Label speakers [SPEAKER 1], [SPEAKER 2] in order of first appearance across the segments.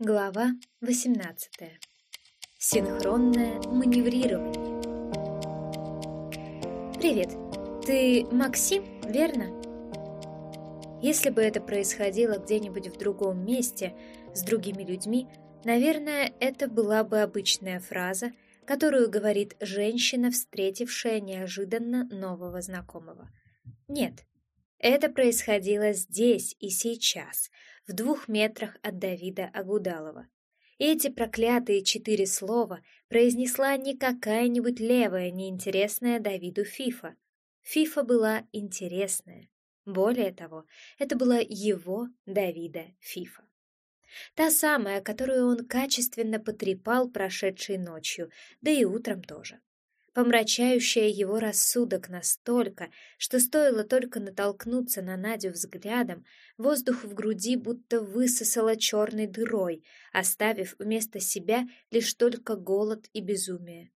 [SPEAKER 1] Глава 18. Синхронное маневрирование. Привет. Ты Максим, верно? Если бы это происходило где-нибудь в другом месте с другими людьми, наверное, это была бы обычная фраза, которую говорит женщина, встретившая неожиданно нового знакомого. Нет, это происходило здесь и сейчас, в двух метрах от Давида Агудалова. Эти проклятые четыре слова произнесла не какая-нибудь левая, неинтересная Давиду Фифа. Фифа была интересная. Более того, это была его, Давида, Фифа. Та самая, которую он качественно потрепал прошедшей ночью, да и утром тоже помрачающая его рассудок настолько, что стоило только натолкнуться на Надю взглядом, воздух в груди будто высосало черной дырой, оставив вместо себя лишь только голод и безумие.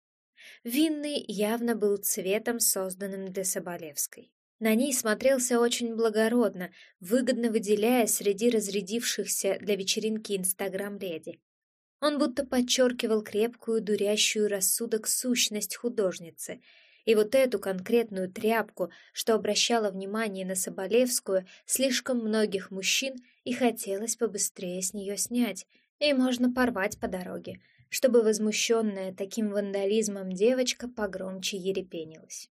[SPEAKER 1] Винный явно был цветом, созданным для Соболевской. На ней смотрелся очень благородно, выгодно выделяя среди разрядившихся для вечеринки инстаграм-леди. Он будто подчеркивал крепкую, дурящую рассудок сущность художницы. И вот эту конкретную тряпку, что обращала внимание на Соболевскую, слишком многих мужчин и хотелось побыстрее с нее снять, и можно порвать по дороге, чтобы возмущенная таким вандализмом девочка погромче ерепенилась.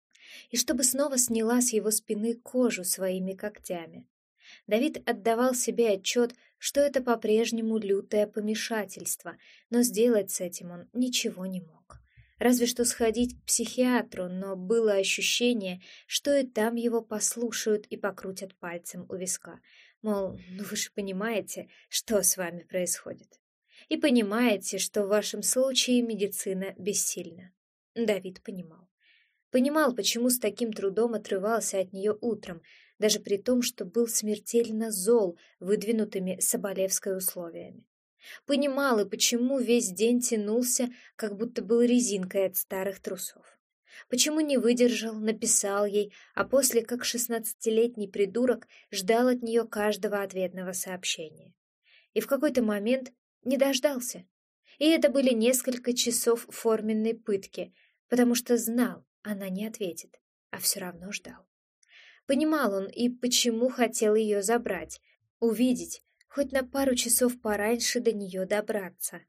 [SPEAKER 1] И чтобы снова сняла с его спины кожу своими когтями. Давид отдавал себе отчет, что это по-прежнему лютое помешательство, но сделать с этим он ничего не мог. Разве что сходить к психиатру, но было ощущение, что и там его послушают и покрутят пальцем у виска. Мол, ну вы же понимаете, что с вами происходит. И понимаете, что в вашем случае медицина бессильна. Давид понимал. Понимал, почему с таким трудом отрывался от нее утром, даже при том, что был смертельно зол выдвинутыми Соболевской условиями. Понимал и почему весь день тянулся, как будто был резинкой от старых трусов. Почему не выдержал, написал ей, а после, как шестнадцатилетний придурок, ждал от нее каждого ответного сообщения. И в какой-то момент не дождался. И это были несколько часов форменной пытки, потому что знал, она не ответит, а все равно ждал. Понимал он и почему хотел ее забрать, увидеть, хоть на пару часов пораньше до нее добраться.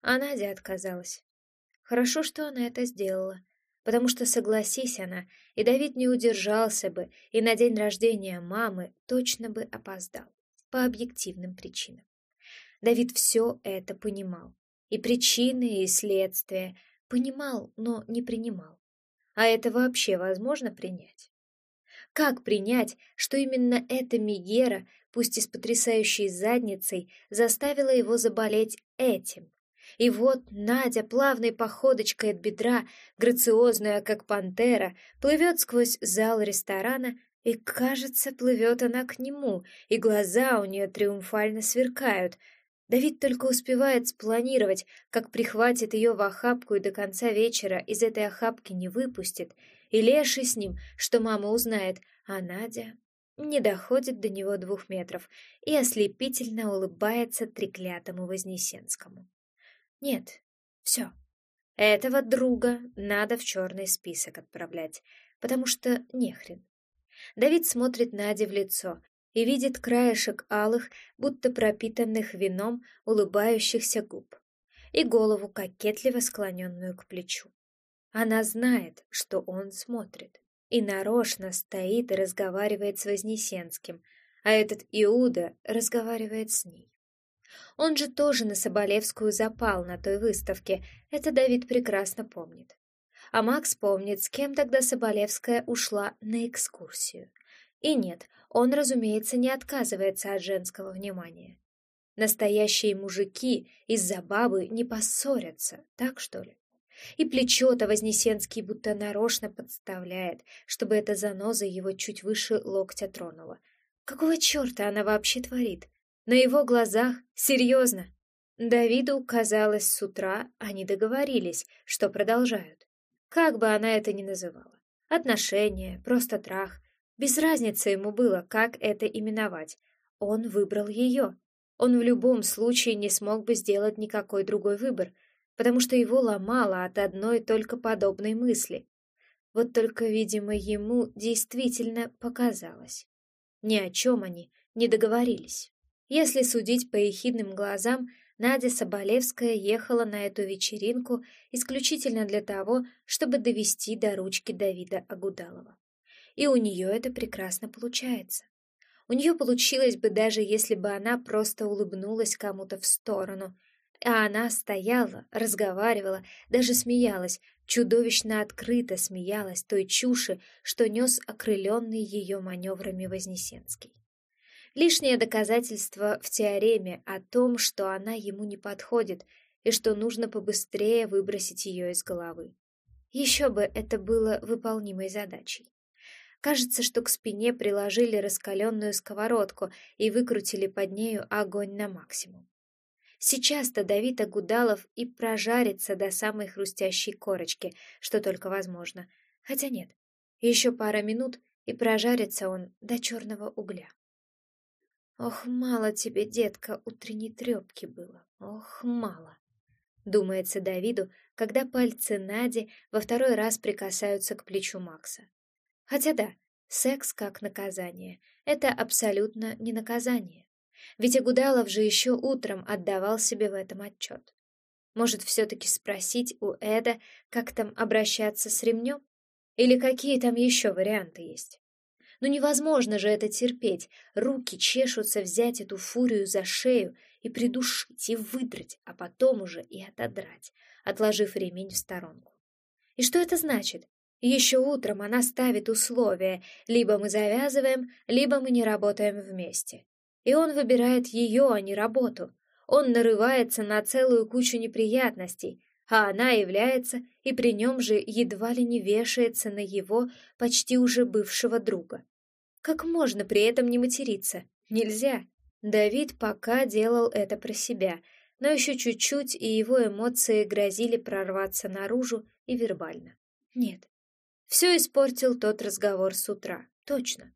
[SPEAKER 1] А Надя отказалась. Хорошо, что она это сделала, потому что, согласись она, и Давид не удержался бы, и на день рождения мамы точно бы опоздал, по объективным причинам. Давид все это понимал, и причины, и следствия, понимал, но не принимал. А это вообще возможно принять? Как принять, что именно эта Мегера, пусть и с потрясающей задницей, заставила его заболеть этим? И вот Надя плавной походочкой от бедра, грациозная, как пантера, плывет сквозь зал ресторана, и, кажется, плывет она к нему, и глаза у нее триумфально сверкают. Давид только успевает спланировать, как прихватит ее в охапку и до конца вечера из этой охапки не выпустит — и леший с ним, что мама узнает, а Надя не доходит до него двух метров и ослепительно улыбается треклятому Вознесенскому. Нет, все. Этого друга надо в черный список отправлять, потому что нехрен. Давид смотрит Наде в лицо и видит краешек алых, будто пропитанных вином, улыбающихся губ, и голову, кокетливо склоненную к плечу. Она знает, что он смотрит, и нарочно стоит и разговаривает с Вознесенским, а этот Иуда разговаривает с ней. Он же тоже на Соболевскую запал на той выставке, это Давид прекрасно помнит. А Макс помнит, с кем тогда Соболевская ушла на экскурсию. И нет, он, разумеется, не отказывается от женского внимания. Настоящие мужики из-за бабы не поссорятся, так что ли? И плечо-то Вознесенский будто нарочно подставляет, чтобы эта заноза его чуть выше локтя тронула. Какого черта она вообще творит? На его глазах? Серьезно? Давиду казалось с утра, они договорились, что продолжают. Как бы она это ни называла. Отношения, просто трах. Без разницы ему было, как это именовать. Он выбрал ее. Он в любом случае не смог бы сделать никакой другой выбор, потому что его ломало от одной только подобной мысли. Вот только, видимо, ему действительно показалось. Ни о чем они не договорились. Если судить по ехидным глазам, Надя Соболевская ехала на эту вечеринку исключительно для того, чтобы довести до ручки Давида Агудалова. И у нее это прекрасно получается. У нее получилось бы даже если бы она просто улыбнулась кому-то в сторону, а она стояла, разговаривала, даже смеялась, чудовищно открыто смеялась той чуши, что нес окрыленный ее маневрами Вознесенский. Лишнее доказательство в теореме о том, что она ему не подходит и что нужно побыстрее выбросить ее из головы. Еще бы это было выполнимой задачей. Кажется, что к спине приложили раскаленную сковородку и выкрутили под нею огонь на максимум. Сейчас-то Давид Агудалов и прожарится до самой хрустящей корочки, что только возможно. Хотя нет, еще пара минут, и прожарится он до черного угля. Ох, мало тебе, детка, утренней трепки было. Ох, мало. Думается Давиду, когда пальцы Нади во второй раз прикасаются к плечу Макса. Хотя да, секс как наказание — это абсолютно не наказание. Ведь Агудалов же еще утром отдавал себе в этом отчет. Может, все-таки спросить у Эда, как там обращаться с ремнем? Или какие там еще варианты есть? Ну невозможно же это терпеть. Руки чешутся взять эту фурию за шею и придушить, и выдрать, а потом уже и отодрать, отложив ремень в сторонку. И что это значит? Еще утром она ставит условия, либо мы завязываем, либо мы не работаем вместе. И он выбирает ее, а не работу. Он нарывается на целую кучу неприятностей, а она является и при нем же едва ли не вешается на его почти уже бывшего друга. Как можно при этом не материться? Нельзя. Давид пока делал это про себя, но еще чуть-чуть, и его эмоции грозили прорваться наружу и вербально. Нет. Все испортил тот разговор с утра, точно.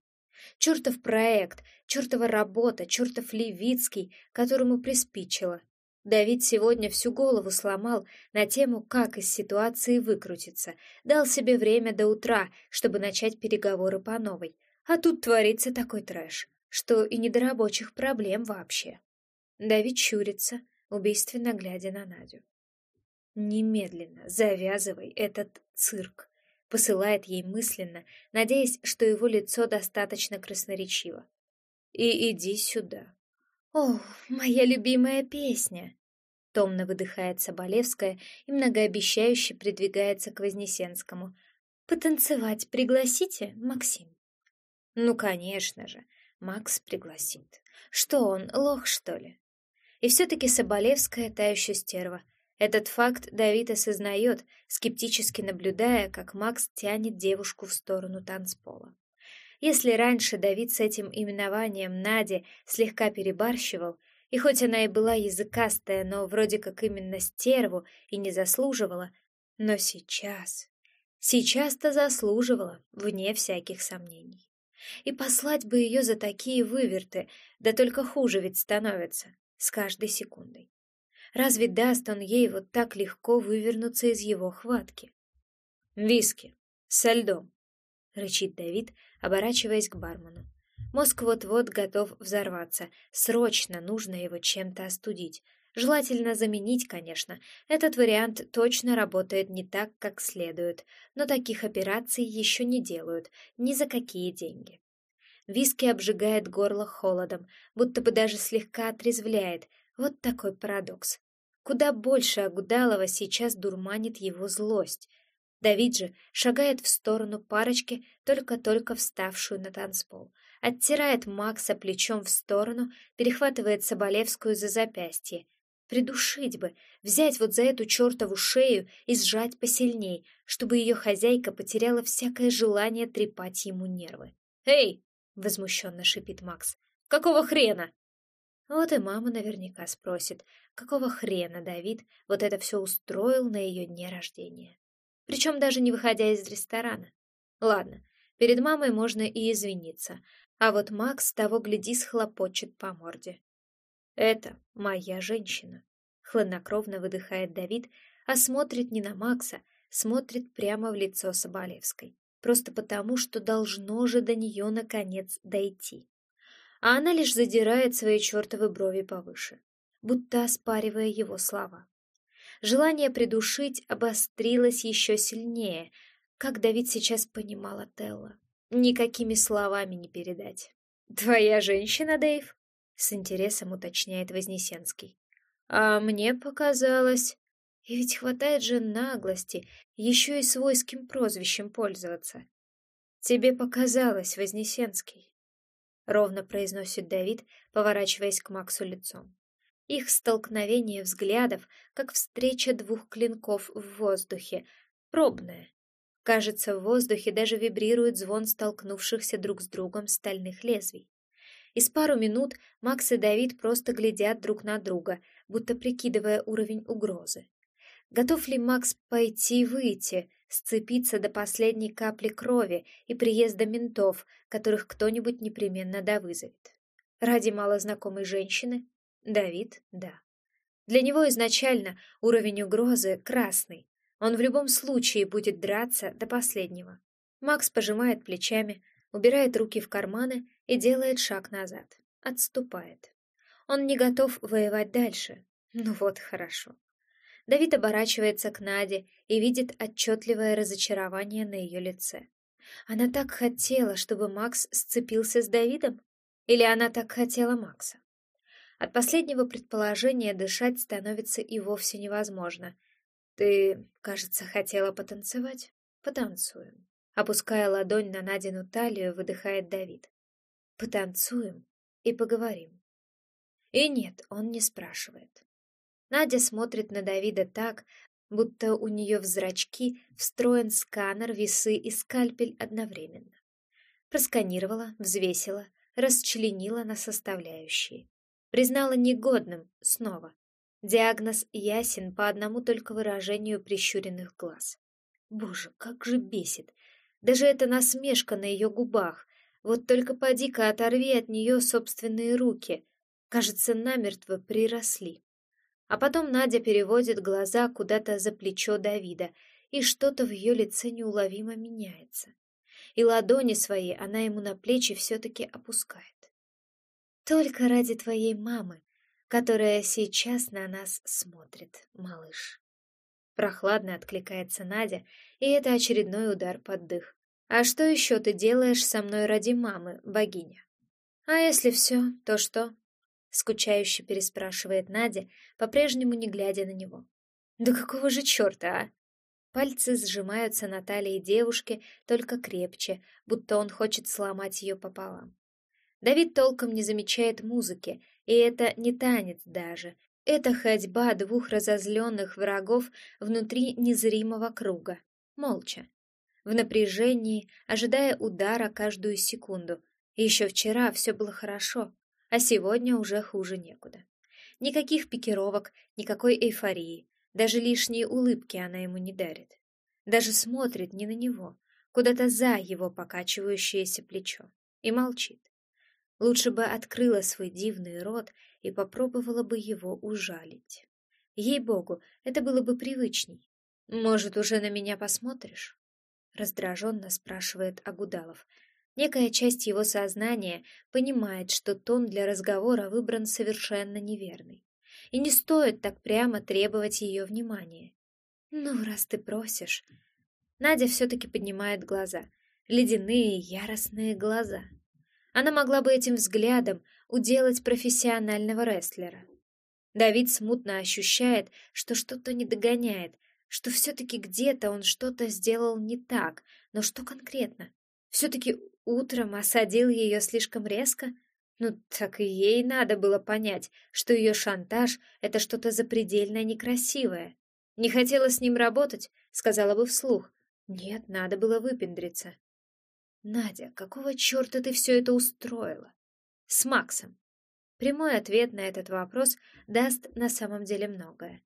[SPEAKER 1] Чертов проект, чертова работа, чертов Левицкий, которому приспичило. Давид сегодня всю голову сломал на тему, как из ситуации выкрутиться, дал себе время до утра, чтобы начать переговоры по новой. А тут творится такой трэш, что и не до рабочих проблем вообще. Давид чурится, убийственно глядя на Надю. «Немедленно завязывай этот цирк», — посылает ей мысленно, надеясь, что его лицо достаточно красноречиво. «И иди сюда». «О, моя любимая песня!» Томно выдыхает Соболевская и многообещающе придвигается к Вознесенскому. «Потанцевать пригласите, Максим?» «Ну, конечно же, Макс пригласит. Что он, лох, что ли?» И все-таки Соболевская та стерва. Этот факт Давид осознает, скептически наблюдая, как Макс тянет девушку в сторону танцпола. Если раньше Давид с этим именованием Нади слегка перебарщивал, и хоть она и была языкастая, но вроде как именно стерву и не заслуживала, но сейчас... Сейчас-то заслуживала, вне всяких сомнений. И послать бы ее за такие выверты, да только хуже ведь становится, с каждой секундой. Разве даст он ей вот так легко вывернуться из его хватки? «Виски, со льдом», — рычит Давид, оборачиваясь к бармену. Мозг вот-вот готов взорваться. Срочно нужно его чем-то остудить. Желательно заменить, конечно. Этот вариант точно работает не так, как следует, но таких операций еще не делают, ни за какие деньги. Виски обжигает горло холодом, будто бы даже слегка отрезвляет. Вот такой парадокс. Куда больше Агудалова сейчас дурманит его злость. Давид же шагает в сторону парочки, только-только вставшую на танцпол оттирает Макса плечом в сторону, перехватывает Соболевскую за запястье. Придушить бы, взять вот за эту чертову шею и сжать посильней, чтобы ее хозяйка потеряла всякое желание трепать ему нервы. «Эй!» — возмущенно шипит Макс. «Какого хрена?» Вот и мама наверняка спросит, какого хрена Давид вот это все устроил на ее дне рождения. Причем даже не выходя из ресторана. Ладно, перед мамой можно и извиниться, а вот Макс того гляди схлопочет по морде. Это моя женщина. Хладнокровно выдыхает Давид, а смотрит не на Макса, смотрит прямо в лицо Соболевской. Просто потому, что должно же до нее наконец дойти. А она лишь задирает свои чертовы брови повыше, будто оспаривая его слова. Желание придушить обострилось еще сильнее, как Давид сейчас понимала Телла. Никакими словами не передать. «Твоя женщина, Дэйв?» — с интересом уточняет Вознесенский. «А мне показалось...» И ведь хватает же наглости еще и свойским прозвищем пользоваться. «Тебе показалось, Вознесенский», — ровно произносит Давид, поворачиваясь к Максу лицом. Их столкновение взглядов, как встреча двух клинков в воздухе, пробное. Кажется, в воздухе даже вибрирует звон столкнувшихся друг с другом стальных лезвий. И с пару минут Макс и Давид просто глядят друг на друга, будто прикидывая уровень угрозы. Готов ли Макс пойти выйти, сцепиться до последней капли крови и приезда ментов, которых кто-нибудь непременно довызовет? Ради малознакомой женщины Давид, да. Для него изначально уровень угрозы красный. Он в любом случае будет драться до последнего. Макс пожимает плечами, убирает руки в карманы и делает шаг назад. Отступает. Он не готов воевать дальше. Ну вот, хорошо. Давид оборачивается к Наде и видит отчетливое разочарование на ее лице. Она так хотела, чтобы Макс сцепился с Давидом? Или она так хотела Макса? От последнего предположения дышать становится и вовсе невозможно. Ты, кажется, хотела потанцевать? Потанцуем. Опуская ладонь на Надину талию, выдыхает Давид. Потанцуем и поговорим. И нет, он не спрашивает. Надя смотрит на Давида так, будто у нее в зрачки встроен сканер, весы и скальпель одновременно. Просканировала, взвесила, расчленила на составляющие признала негодным снова. Диагноз ясен по одному только выражению прищуренных глаз. Боже, как же бесит! Даже эта насмешка на ее губах. Вот только поди-ка оторви от нее собственные руки. Кажется, намертво приросли. А потом Надя переводит глаза куда-то за плечо Давида, и что-то в ее лице неуловимо меняется. И ладони свои она ему на плечи все-таки опускает. Только ради твоей мамы, которая сейчас на нас смотрит, малыш. Прохладно откликается Надя, и это очередной удар под дых. А что еще ты делаешь со мной ради мамы, богиня? А если все, то что? Скучающе переспрашивает Надя, по-прежнему не глядя на него. Да какого же черта, а? Пальцы сжимаются на талии девушки только крепче, будто он хочет сломать ее пополам. Давид толком не замечает музыки, и это не танец даже. Это ходьба двух разозленных врагов внутри незримого круга, молча, в напряжении, ожидая удара каждую секунду. Еще вчера все было хорошо, а сегодня уже хуже некуда. Никаких пикировок, никакой эйфории, даже лишние улыбки она ему не дарит. Даже смотрит не на него, куда-то за его покачивающееся плечо, и молчит. Лучше бы открыла свой дивный рот и попробовала бы его ужалить. Ей-богу, это было бы привычней. Может, уже на меня посмотришь? Раздраженно спрашивает Агудалов. Некая часть его сознания понимает, что тон для разговора выбран совершенно неверный. И не стоит так прямо требовать ее внимания. Ну, раз ты просишь. Надя все-таки поднимает глаза. Ледяные, яростные глаза. Она могла бы этим взглядом уделать профессионального рестлера. Давид смутно ощущает, что что-то не догоняет, что все-таки где-то он что-то сделал не так, но что конкретно? Все-таки утром осадил ее слишком резко? Ну, так и ей надо было понять, что ее шантаж — это что-то запредельно некрасивое. Не хотела с ним работать, сказала бы вслух. Нет, надо было выпендриться. «Надя, какого черта ты все это устроила?» «С Максом». Прямой ответ на этот вопрос даст на самом деле многое.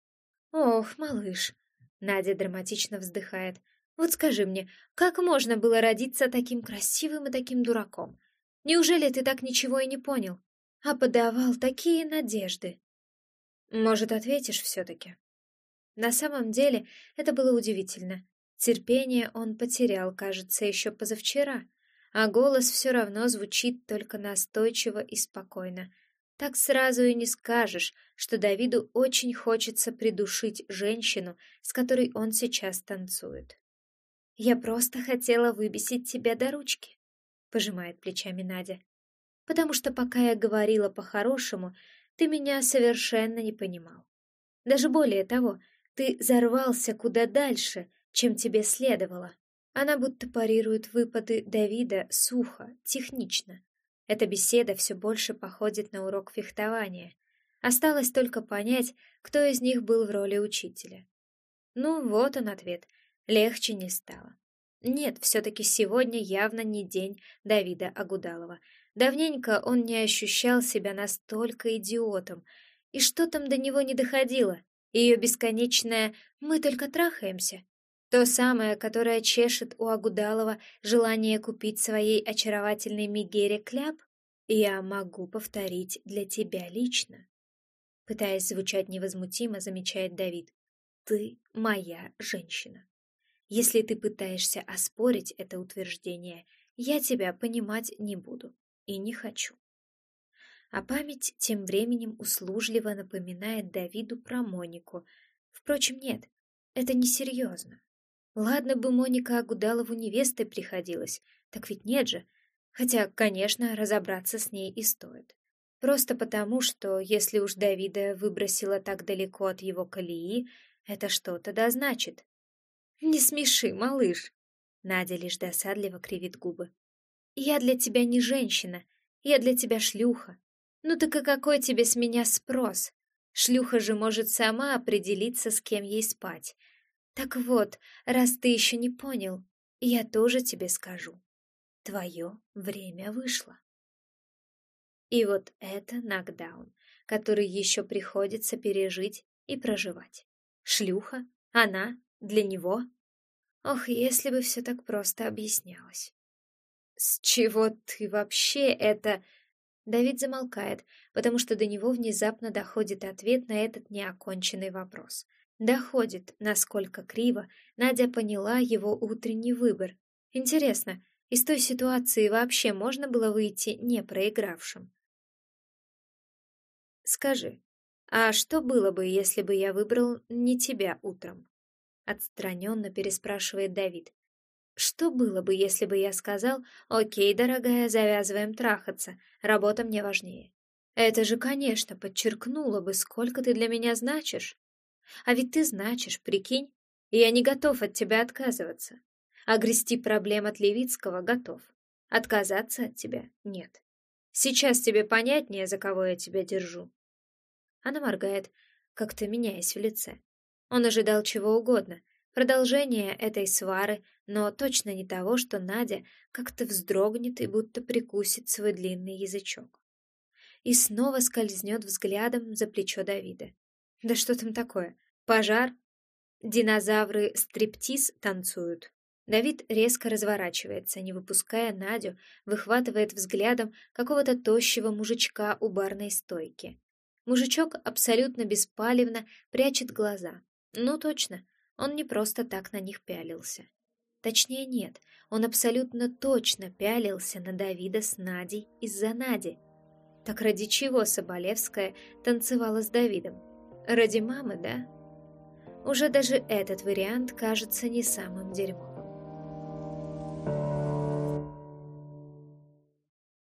[SPEAKER 1] «Ох, малыш!» Надя драматично вздыхает. «Вот скажи мне, как можно было родиться таким красивым и таким дураком? Неужели ты так ничего и не понял? а подавал такие надежды. Может, ответишь все-таки? На самом деле, это было удивительно. Терпение он потерял, кажется, еще позавчера, а голос все равно звучит только настойчиво и спокойно. Так сразу и не скажешь, что Давиду очень хочется придушить женщину, с которой он сейчас танцует. «Я просто хотела выбесить тебя до ручки», — пожимает плечами Надя. «Потому что пока я говорила по-хорошему, ты меня совершенно не понимал. Даже более того, ты зарвался куда дальше, чем тебе следовало». Она будто парирует выпады Давида сухо, технично. Эта беседа все больше походит на урок фехтования. Осталось только понять, кто из них был в роли учителя. Ну, вот он ответ. Легче не стало. Нет, все-таки сегодня явно не день Давида Агудалова. Давненько он не ощущал себя настолько идиотом. И что там до него не доходило? Ее бесконечное «мы только трахаемся». То самое, которое чешет у Агудалова желание купить своей очаровательной Мегере кляп, я могу повторить для тебя лично. Пытаясь звучать невозмутимо, замечает Давид. Ты моя женщина. Если ты пытаешься оспорить это утверждение, я тебя понимать не буду и не хочу. А память тем временем услужливо напоминает Давиду про Монику. Впрочем, нет, это несерьезно. Ладно бы Моника Агудалову невестой приходилась, так ведь нет же. Хотя, конечно, разобраться с ней и стоит. Просто потому, что если уж Давида выбросила так далеко от его колеи, это что-то да значит. «Не смеши, малыш!» Надя лишь досадливо кривит губы. «Я для тебя не женщина, я для тебя шлюха. Ну так и какой тебе с меня спрос? Шлюха же может сама определиться, с кем ей спать, так вот, раз ты еще не понял, я тоже тебе скажу. Твое время вышло. И вот это нокдаун, который еще приходится пережить и проживать. Шлюха? Она? Для него? Ох, если бы все так просто объяснялось. «С чего ты вообще это...» Давид замолкает, потому что до него внезапно доходит ответ на этот неоконченный вопрос — Доходит, насколько криво Надя поняла его утренний выбор. Интересно, из той ситуации вообще можно было выйти не проигравшим? Скажи, а что было бы, если бы я выбрал не тебя утром? Отстраненно переспрашивает Давид. Что было бы, если бы я сказал, окей, дорогая, завязываем трахаться, работа мне важнее? Это же, конечно, подчеркнуло бы, сколько ты для меня значишь. А ведь ты значишь, прикинь, и я не готов от тебя отказываться. А грести проблем от Левицкого готов. Отказаться от тебя нет. Сейчас тебе понятнее, за кого я тебя держу. Она моргает, как-то меняясь в лице. Он ожидал чего угодно, продолжения этой свары, но точно не того, что Надя как-то вздрогнет и будто прикусит свой длинный язычок. И снова скользнет взглядом за плечо Давида. Да что там такое? Пожар? Динозавры стриптиз танцуют. Давид резко разворачивается, не выпуская Надю, выхватывает взглядом какого-то тощего мужичка у барной стойки. Мужичок абсолютно беспалевно прячет глаза. Ну точно, он не просто так на них пялился. Точнее нет, он абсолютно точно пялился на Давида с Надей из-за Нади. Так ради чего Соболевская танцевала с Давидом? Ради мамы, да? Уже даже этот вариант кажется не самым дерьмом.